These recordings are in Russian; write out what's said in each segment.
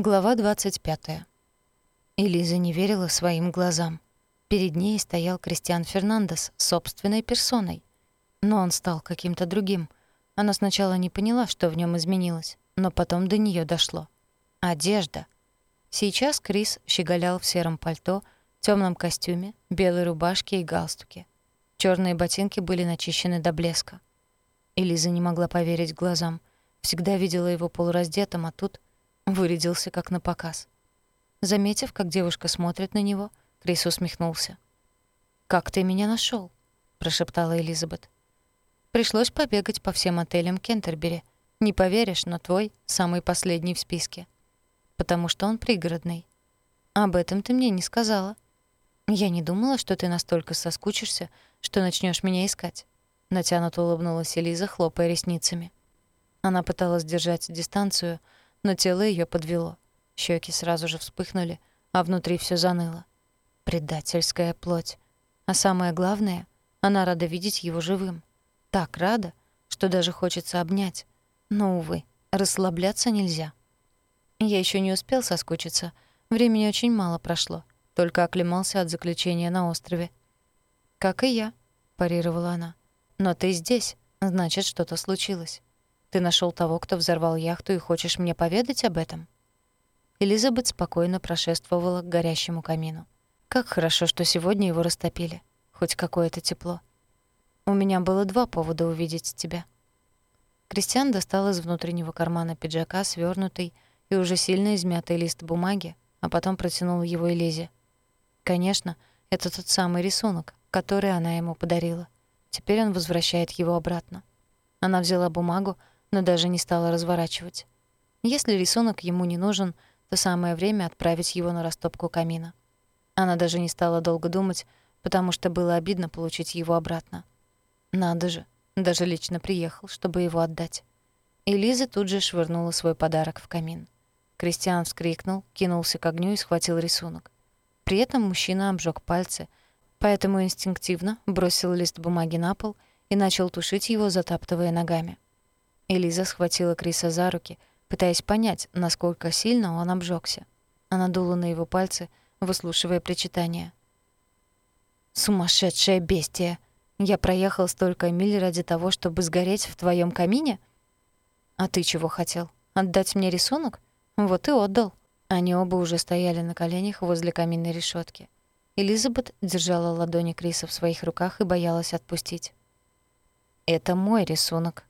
Глава 25. Элиза не верила своим глазам. Перед ней стоял Кристиан Фернандес собственной персоной. Но он стал каким-то другим. Она сначала не поняла, что в нем изменилось, но потом до нее дошло. Одежда. Сейчас Крис щеголял в сером пальто, темном костюме, белой рубашке и галстуке. Черные ботинки были начищены до блеска. Элиза не могла поверить глазам. Всегда видела его полураздетым, а тут вырядился как на показ. Заметив, как девушка смотрит на него, Крис усмехнулся. «Как ты меня нашел? прошептала Элизабет. «Пришлось побегать по всем отелям Кентербери. Не поверишь, но твой самый последний в списке. Потому что он пригородный. Об этом ты мне не сказала. Я не думала, что ты настолько соскучишься, что начнешь меня искать. Натянуто улыбнулась Элиза, хлопая ресницами. Она пыталась держать дистанцию, но тело ее подвело. Щеки сразу же вспыхнули, а внутри все заныло. Предательская плоть. А самое главное, она рада видеть его живым. Так рада, что даже хочется обнять. Но, увы, расслабляться нельзя. Я еще не успел соскучиться. Времени очень мало прошло. Только оклемался от заключения на острове. «Как и я», — парировала она. «Но ты здесь, значит, что-то случилось. Ты нашел того, кто взорвал яхту, и хочешь мне поведать об этом?» Элизабет спокойно прошествовала к горящему камину. «Как хорошо, что сегодня его растопили. Хоть какое-то тепло. У меня было два повода увидеть тебя». Кристиан достал из внутреннего кармана пиджака свернутый и уже сильно измятый лист бумаги, а потом протянул его Элизе. Конечно, это тот самый рисунок, который она ему подарила. Теперь он возвращает его обратно. Она взяла бумагу, но даже не стала разворачивать. Если рисунок ему не нужен, то самое время отправить его на растопку камина. Она даже не стала долго думать, потому что было обидно получить его обратно. Надо же, даже лично приехал, чтобы его отдать. И Лиза тут же швырнула свой подарок в камин. Кристиан вскрикнул, кинулся к огню и схватил рисунок. При этом мужчина обжег пальцы, поэтому инстинктивно бросил лист бумаги на пол и начал тушить его, затаптывая ногами. Элиза схватила Криса за руки, пытаясь понять, насколько сильно он обжегся. Она дула на его пальцы, выслушивая причитания. «Сумасшедшее бестия! Я проехал столько миль ради того, чтобы сгореть в твоем камине? А ты чего хотел? Отдать мне рисунок? Вот и отдал». Они оба уже стояли на коленях возле каминной решетки. Элизабет держала ладони Криса в своих руках и боялась отпустить. «Это мой рисунок»,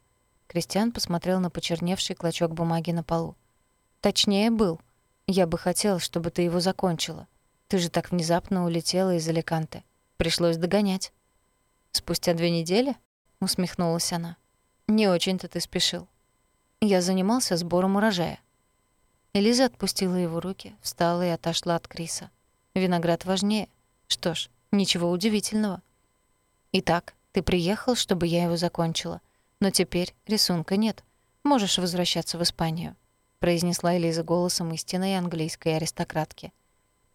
Кристиан посмотрел на почерневший клочок бумаги на полу. «Точнее, был. Я бы хотел, чтобы ты его закончила. Ты же так внезапно улетела из Аликанте. Пришлось догонять». «Спустя две недели?» — усмехнулась она. «Не очень-то ты спешил. Я занимался сбором урожая». Элиза отпустила его руки, встала и отошла от Криса. «Виноград важнее. Что ж, ничего удивительного». «Итак, ты приехал, чтобы я его закончила. Но теперь рисунка нет. Можешь возвращаться в Испанию», — произнесла Элиза голосом истинной английской аристократки.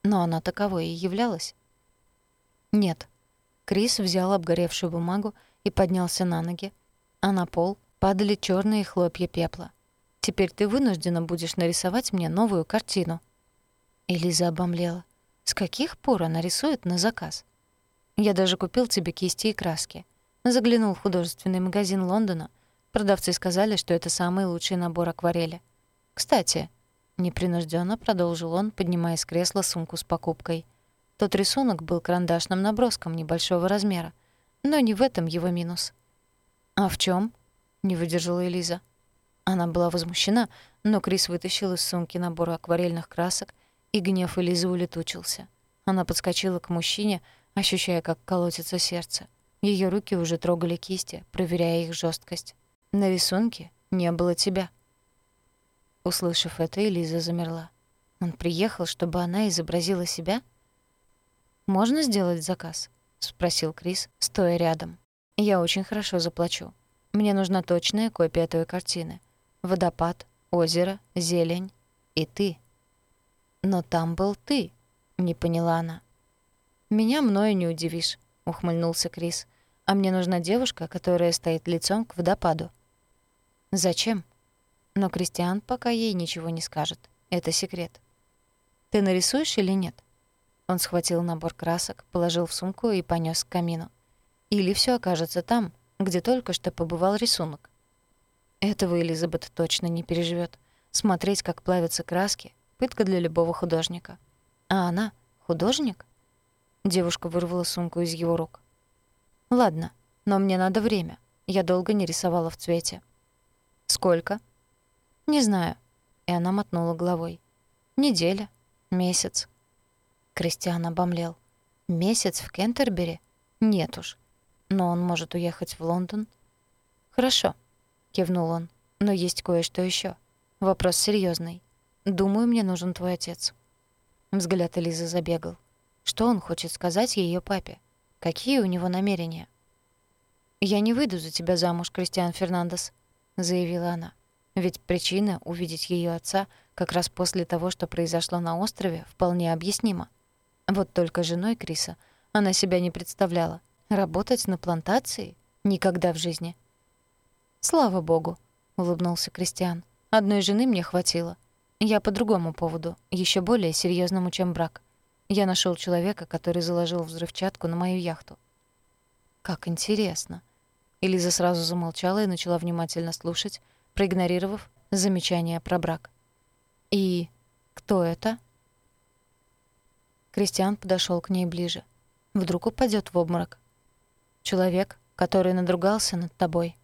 Но она таковой и являлась. «Нет». Крис взял обгоревшую бумагу и поднялся на ноги, а на пол падали черные хлопья пепла. «Теперь ты вынуждена будешь нарисовать мне новую картину». Элиза обомлела. «С каких пор она рисует на заказ?» «Я даже купил тебе кисти и краски. Заглянул в художественный магазин Лондона. Продавцы сказали, что это самый лучший набор акварели. «Кстати», — непринужденно продолжил он, поднимая с кресла сумку с покупкой. Тот рисунок был карандашным наброском небольшого размера. Но не в этом его минус. «А в чем? не выдержала Элиза. Она была возмущена, но Крис вытащил из сумки набор акварельных красок, и гнев Элизы улетучился. Она подскочила к мужчине, ощущая, как колотится сердце. Ее руки уже трогали кисти, проверяя их жесткость. На рисунке не было тебя. Услышав это, Элиза замерла. Он приехал, чтобы она изобразила себя? «Можно сделать заказ?» — спросил Крис, стоя рядом. «Я очень хорошо заплачу. Мне нужна точная копия той картины. Водопад, озеро, зелень и ты». «Но там был ты», — не поняла она. «Меня мною не удивишь», — ухмыльнулся Крис а мне нужна девушка, которая стоит лицом к водопаду. Зачем? Но Кристиан пока ей ничего не скажет. Это секрет. Ты нарисуешь или нет? Он схватил набор красок, положил в сумку и понёс к камину. Или все окажется там, где только что побывал рисунок. Этого Элизабет точно не переживет. Смотреть, как плавятся краски — пытка для любого художника. А она — художник? Девушка вырвала сумку из его рук. «Ладно, но мне надо время. Я долго не рисовала в цвете». «Сколько?» «Не знаю». И она мотнула головой. «Неделя. Месяц». Кристиан обомлел. «Месяц в Кентербери? Нет уж. Но он может уехать в Лондон?» «Хорошо», — кивнул он. «Но есть кое-что ещё. Вопрос серьёзный. Думаю, мне нужен твой отец». Взгляд Элизы забегал. Что он хочет сказать её папе? Какие у него намерения? «Я не выйду за тебя замуж, Кристиан Фернандес», — заявила она. Ведь причина увидеть её отца как раз после того, что произошло на острове, вполне объяснима. Вот только женой Криса она себя не представляла. Работать на плантации? Никогда в жизни. «Слава богу», — улыбнулся Кристиан. «Одной жены мне хватило. Я по другому поводу, ещё более серьёзному, чем брак. Я нашёл человека, который заложил взрывчатку на мою яхту». «Как интересно», Элиза сразу замолчала и начала внимательно слушать, проигнорировав замечание про брак. «И кто это?» Кристиан подошел к ней ближе. Вдруг упадет в обморок. «Человек, который надругался над тобой».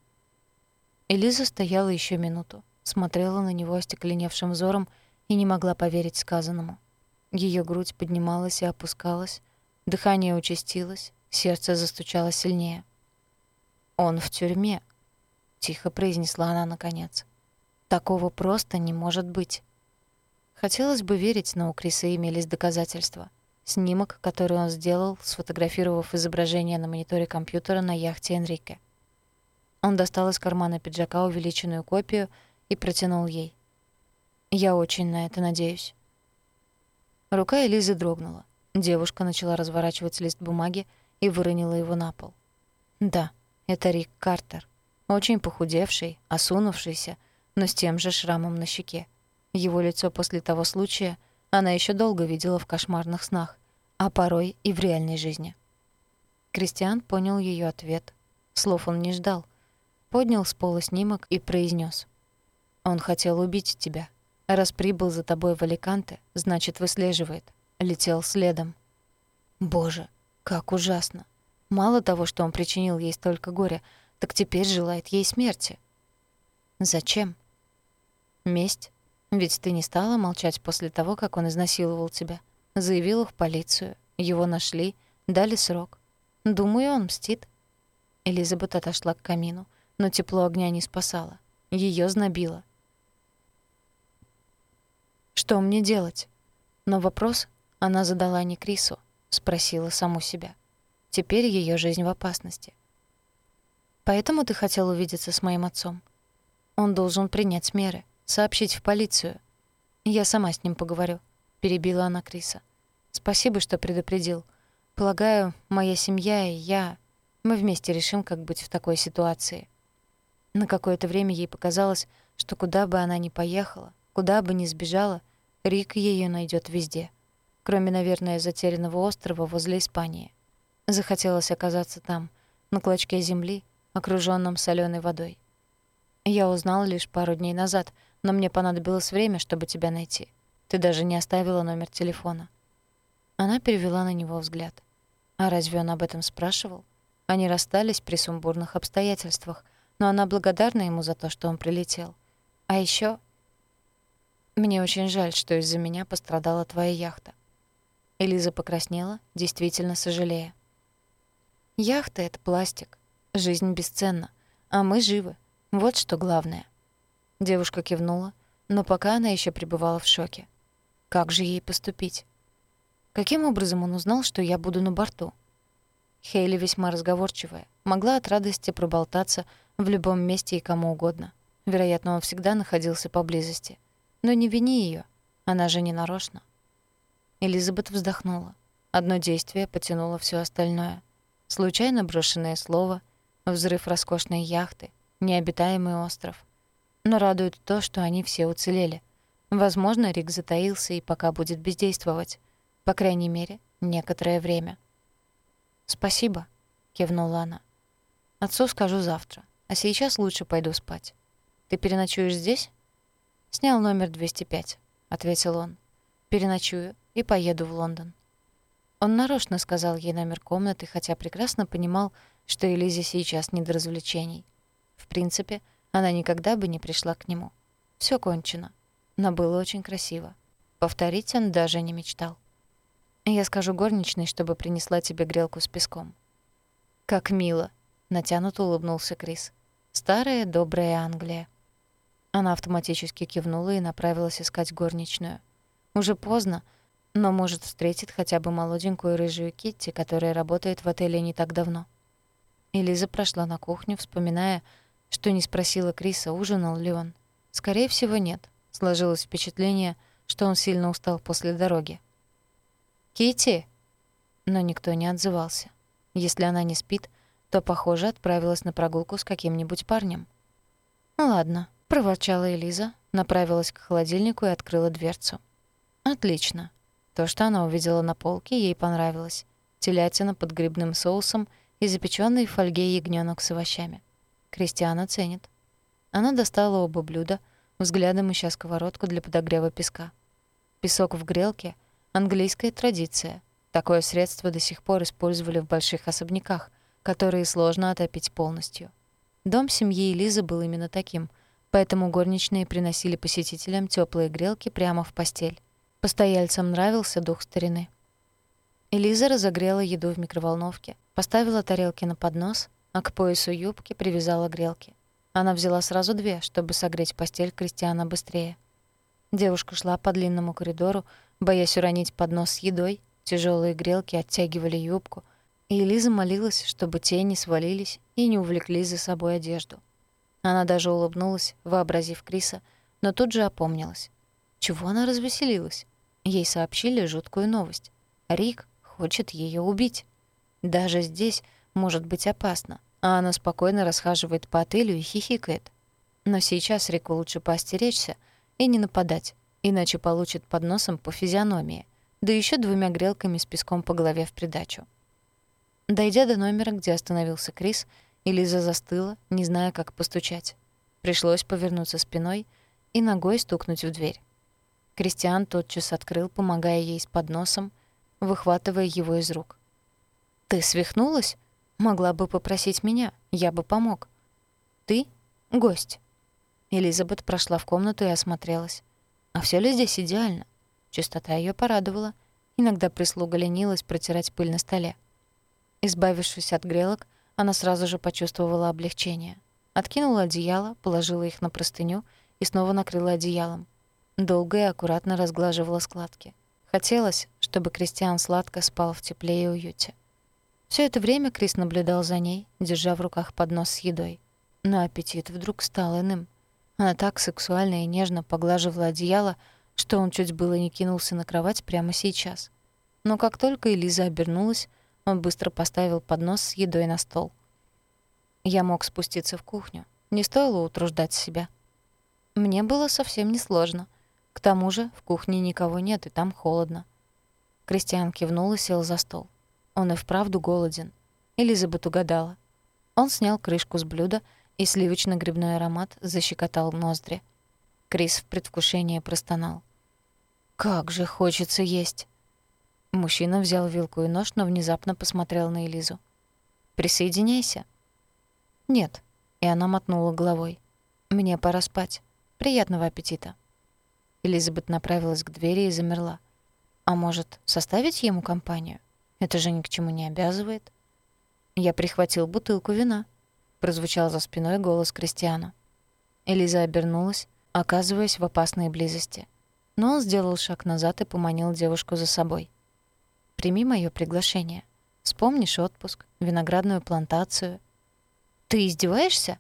Элиза стояла еще минуту, смотрела на него остекленевшим взором и не могла поверить сказанному. Ее грудь поднималась и опускалась, дыхание участилось, сердце застучало сильнее. «Он в тюрьме», — тихо произнесла она наконец. «Такого просто не может быть». Хотелось бы верить, но у Криса имелись доказательства. Снимок, который он сделал, сфотографировав изображение на мониторе компьютера на яхте Энрике. Он достал из кармана пиджака увеличенную копию и протянул ей. «Я очень на это надеюсь». Рука Элизы дрогнула. Девушка начала разворачивать лист бумаги и выронила его на пол. «Да, это Рик Картер. Очень похудевший, осунувшийся, но с тем же шрамом на щеке. Его лицо после того случая она еще долго видела в кошмарных снах, а порой и в реальной жизни. Кристиан понял ее ответ. Слов он не ждал. Поднял с пола снимок и произнес: «Он хотел убить тебя. Раз прибыл за тобой в Аликанте, значит, выслеживает. Летел следом». Боже, как ужасно. Мало того, что он причинил ей столько горя, так теперь желает ей смерти. Зачем? Месть. Ведь ты не стала молчать после того, как он изнасиловал тебя. Заявила в полицию. Его нашли, дали срок. Думаю, он мстит. Элизабет отошла к камину, но тепло огня не спасало. Её знобило. Что мне делать? Но вопрос она задала не Крису, спросила саму себя. Теперь ее жизнь в опасности. Поэтому ты хотел увидеться с моим отцом. Он должен принять меры, сообщить в полицию. Я сама с ним поговорю, перебила она Криса. Спасибо, что предупредил. Полагаю, моя семья и я мы вместе решим, как быть в такой ситуации. На какое-то время ей показалось, что куда бы она ни поехала, куда бы ни сбежала, Рик ее найдет везде, кроме, наверное, затерянного острова возле Испании. Захотелось оказаться там, на клочке земли, окружённом солёной водой. Я узнала лишь пару дней назад, но мне понадобилось время, чтобы тебя найти. Ты даже не оставила номер телефона. Она перевела на него взгляд. А разве он об этом спрашивал? Они расстались при сумбурных обстоятельствах, но она благодарна ему за то, что он прилетел. А ещё мне очень жаль, что из-за меня пострадала твоя яхта. Элиза покраснела, действительно сожалея. Яхта — это пластик. Жизнь бесценна. А мы живы. Вот что главное. Девушка кивнула, но пока она еще пребывала в шоке. Как же ей поступить? Каким образом он узнал, что я буду на борту? Хейли весьма разговорчивая, могла от радости проболтаться в любом месте и кому угодно. Вероятно, он всегда находился поблизости. Но не вини ее, она же не нарочно. Элизабет вздохнула. Одно действие потянуло все остальное случайно брошенное слово, взрыв роскошной яхты, необитаемый остров. Но радует то, что они все уцелели. Возможно, Рик затаился и пока будет бездействовать. По крайней мере, некоторое время. «Спасибо», — кивнула она. «Отцу скажу завтра, а сейчас лучше пойду спать. Ты переночуешь здесь?» «Снял номер 205», — ответил он. «Переночую и поеду в Лондон». Он нарочно сказал ей номер комнаты, хотя прекрасно понимал, что Элизе сейчас не до развлечений. В принципе, она никогда бы не пришла к нему. Все кончено. Но было очень красиво. Повторить он даже не мечтал. Я скажу горничной, чтобы принесла тебе грелку с песком. Как мило, натянуто улыбнулся Крис. Старая добрая Англия. Она автоматически кивнула и направилась искать горничную. Уже поздно, но, может, встретит хотя бы молоденькую рыжую Китти, которая работает в отеле не так давно. Элиза прошла на кухню, вспоминая, что не спросила Криса, ужинал ли он. Скорее всего, нет. Сложилось впечатление, что он сильно устал после дороги. Кити, Но никто не отзывался. Если она не спит, то, похоже, отправилась на прогулку с каким-нибудь парнем. «Ну «Ладно», — проворчала Элиза, направилась к холодильнику и открыла дверцу. «Отлично». То, что она увидела на полке, ей понравилось. Телятина под грибным соусом и запечённый в фольге ягнёнок с овощами. Кристиана ценит. Она достала оба блюда, взглядом ища сковородку для подогрева песка. Песок в грелке — Английская традиция. Такое средство до сих пор использовали в больших особняках, которые сложно отопить полностью. Дом семьи Элизы был именно таким, поэтому горничные приносили посетителям теплые грелки прямо в постель. Постояльцам нравился дух старины. Элиза разогрела еду в микроволновке, поставила тарелки на поднос, а к поясу юбки привязала грелки. Она взяла сразу две, чтобы согреть постель Кристиана быстрее. Девушка шла по длинному коридору, Боясь уронить поднос с едой, тяжелые грелки оттягивали юбку, и Элиза молилась, чтобы те не свалились и не увлекли за собой одежду. Она даже улыбнулась, вообразив Криса, но тут же опомнилась. Чего она развеселилась? Ей сообщили жуткую новость. Рик хочет ее убить. Даже здесь может быть опасно, а она спокойно расхаживает по отелю и хихикает. Но сейчас Рику лучше поостеречься и не нападать иначе получит под носом по физиономии, да еще двумя грелками с песком по голове в придачу. Дойдя до номера, где остановился Крис, Элиза застыла, не зная, как постучать. Пришлось повернуться спиной и ногой стукнуть в дверь. Кристиан тотчас открыл, помогая ей с подносом, выхватывая его из рук. «Ты свихнулась? Могла бы попросить меня, я бы помог». «Ты — гость». Элизабет прошла в комнату и осмотрелась. А все ли здесь идеально? Чистота ее порадовала. Иногда прислуга ленилась протирать пыль на столе. Избавившись от грелок, она сразу же почувствовала облегчение. Откинула одеяло, положила их на простыню и снова накрыла одеялом. Долго и аккуратно разглаживала складки. Хотелось, чтобы Кристиан сладко спал в тепле и уюте. Все это время Крис наблюдал за ней, держа в руках поднос с едой. Но аппетит вдруг стал иным — она так сексуально и нежно поглаживала одеяло, что он чуть было не кинулся на кровать прямо сейчас. Но как только Элиза обернулась, он быстро поставил поднос с едой на стол. Я мог спуститься в кухню. Не стоило утруждать себя. Мне было совсем несложно. К тому же в кухне никого нет, и там холодно. Кристиан кивнул и сел за стол. Он и вправду голоден. Элизабет угадала. Он снял крышку с блюда и сливочно-грибной аромат защекотал ноздри. Крис в предвкушении простонал. «Как же хочется есть!» Мужчина взял вилку и нож, но внезапно посмотрел на Элизу. «Присоединяйся». «Нет», — и она мотнула головой. «Мне пора спать. Приятного аппетита». Элизабет направилась к двери и замерла. «А может, составить ему компанию? Это же ни к чему не обязывает». Я прихватил бутылку вина прозвучал за спиной голос Кристиана. Элиза обернулась, оказываясь в опасной близости. Но он сделал шаг назад и поманил девушку за собой. «Прими моё приглашение. Вспомнишь отпуск, виноградную плантацию». «Ты издеваешься?»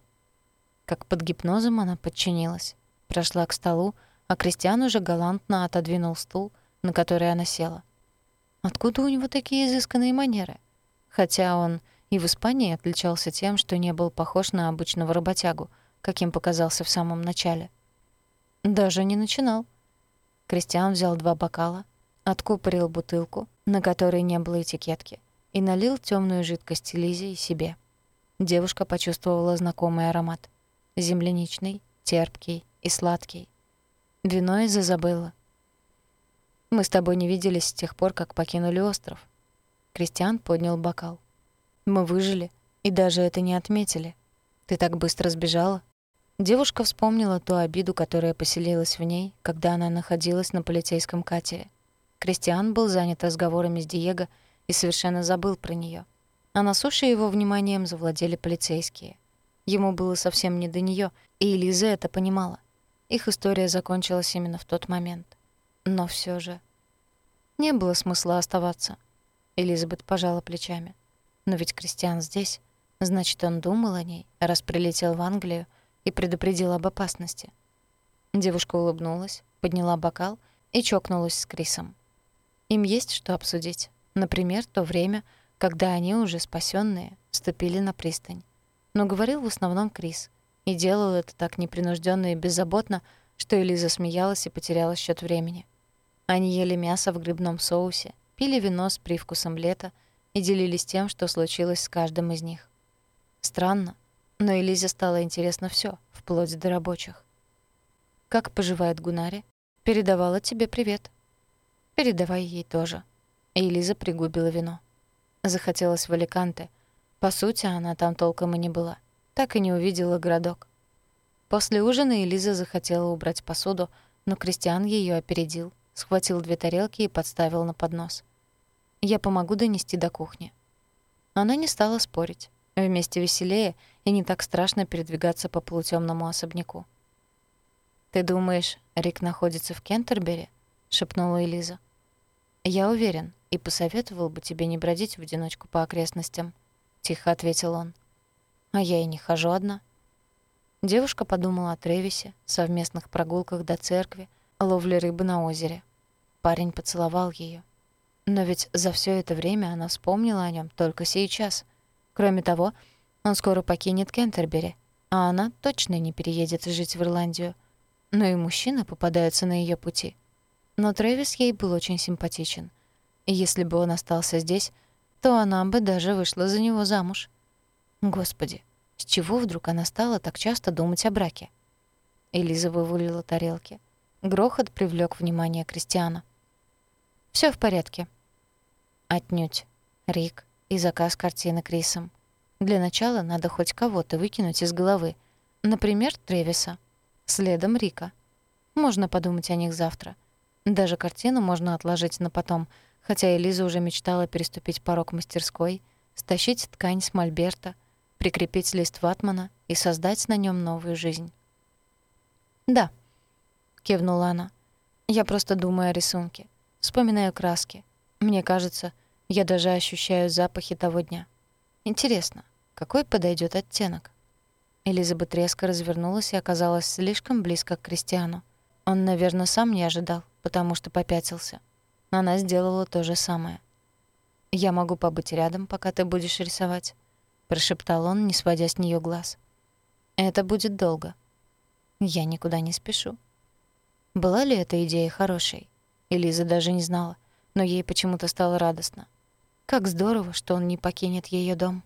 Как под гипнозом она подчинилась. Прошла к столу, а Кристиан уже галантно отодвинул стул, на который она села. Откуда у него такие изысканные манеры? Хотя он и в Испании отличался тем, что не был похож на обычного работягу, каким показался в самом начале. Даже не начинал. Кристиан взял два бокала, откупорил бутылку, на которой не было этикетки, и налил темную жидкость Лизе и себе. Девушка почувствовала знакомый аромат. Земляничный, терпкий и сладкий. Вино из Изабелла. «Мы с тобой не виделись с тех пор, как покинули остров». Кристиан поднял бокал. «Мы выжили, и даже это не отметили. Ты так быстро сбежала?» Девушка вспомнила ту обиду, которая поселилась в ней, когда она находилась на полицейском катере. Кристиан был занят разговорами с Диего и совершенно забыл про нее. А на суше его вниманием завладели полицейские. Ему было совсем не до нее, и Элиза это понимала. Их история закончилась именно в тот момент. Но все же... Не было смысла оставаться. Элизабет пожала плечами. Но ведь Кристиан здесь. Значит, он думал о ней, раз прилетел в Англию, и предупредил об опасности. Девушка улыбнулась, подняла бокал и чокнулась с Крисом. Им есть что обсудить. Например, то время, когда они уже спасенные ступили на пристань. Но говорил в основном Крис, и делал это так непринужденно и беззаботно, что Элиза смеялась и потеряла счет времени. Они ели мясо в грибном соусе, пили вино с привкусом лета и делились тем, что случилось с каждым из них. Странно, но Элизе стало интересно все, вплоть до рабочих. «Как поживает Гунари?» «Передавала тебе привет». «Передавай ей тоже». И Элиза пригубила вино. Захотелось в Аликанте. По сути, она там толком и не была. Так и не увидела городок. После ужина Элиза захотела убрать посуду, но Кристиан ее опередил, схватил две тарелки и подставил на поднос. «Я помогу донести до кухни». Она не стала спорить. Вместе веселее и не так страшно передвигаться по полутемному особняку. «Ты думаешь, Рик находится в Кентербери?» — шепнула Элиза. «Я уверен и посоветовал бы тебе не бродить в одиночку по окрестностям», — тихо ответил он. «А я и не хожу одна». Девушка подумала о Тревисе, совместных прогулках до церкви, ловле рыбы на озере. Парень поцеловал ее. Но ведь за все это время она вспомнила о нем только сейчас. Кроме того, он скоро покинет Кентербери, а она точно не переедет жить в Ирландию. Но и мужчины попадаются на ее пути. Но Трэвис ей был очень симпатичен. И если бы он остался здесь, то она бы даже вышла за него замуж. Господи, с чего вдруг она стала так часто думать о браке? Элиза вывалила тарелки. Грохот привлек внимание Кристиана. Все в порядке». «Отнюдь. Рик и заказ картины Крисом. Для начала надо хоть кого-то выкинуть из головы. Например, Тревиса. Следом Рика. Можно подумать о них завтра. Даже картину можно отложить на потом, хотя Элиза уже мечтала переступить порог мастерской, стащить ткань с мольберта, прикрепить лист ватмана и создать на нем новую жизнь. «Да», — кивнула она. «Я просто думаю о рисунке, вспоминаю краски. Мне кажется, я даже ощущаю запахи того дня. Интересно, какой подойдет оттенок? Элизабет резко развернулась и оказалась слишком близко к Кристиану. Он, наверное, сам не ожидал, потому что попятился. Она сделала то же самое. «Я могу побыть рядом, пока ты будешь рисовать», — прошептал он, не сводя с нее глаз. «Это будет долго. Я никуда не спешу». Была ли эта идея хорошей? Элиза даже не знала, но ей почему-то стало радостно. Как здорово, что он не покинет ее дом.